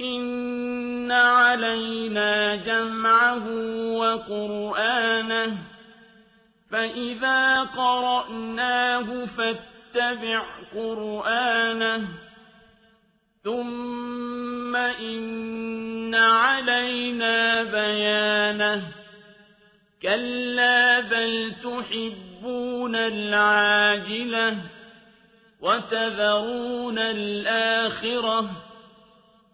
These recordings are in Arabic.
إن علينا جمعه وقرآنه فإذا قرأناه فاتبع قرآنه ثم إن علينا بيانه كلا بل تحبون العاجلة وتذرون الآخرة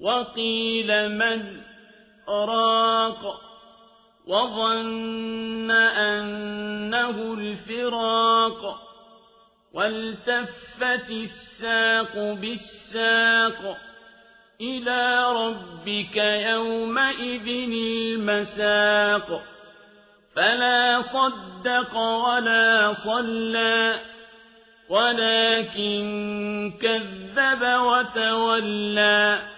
وقيل من راق وظن أنه الفراق والتفت الساق بالساق إلى ربك يومئذ المساق فلا صدق ولا صلى ولكن كذب وتولى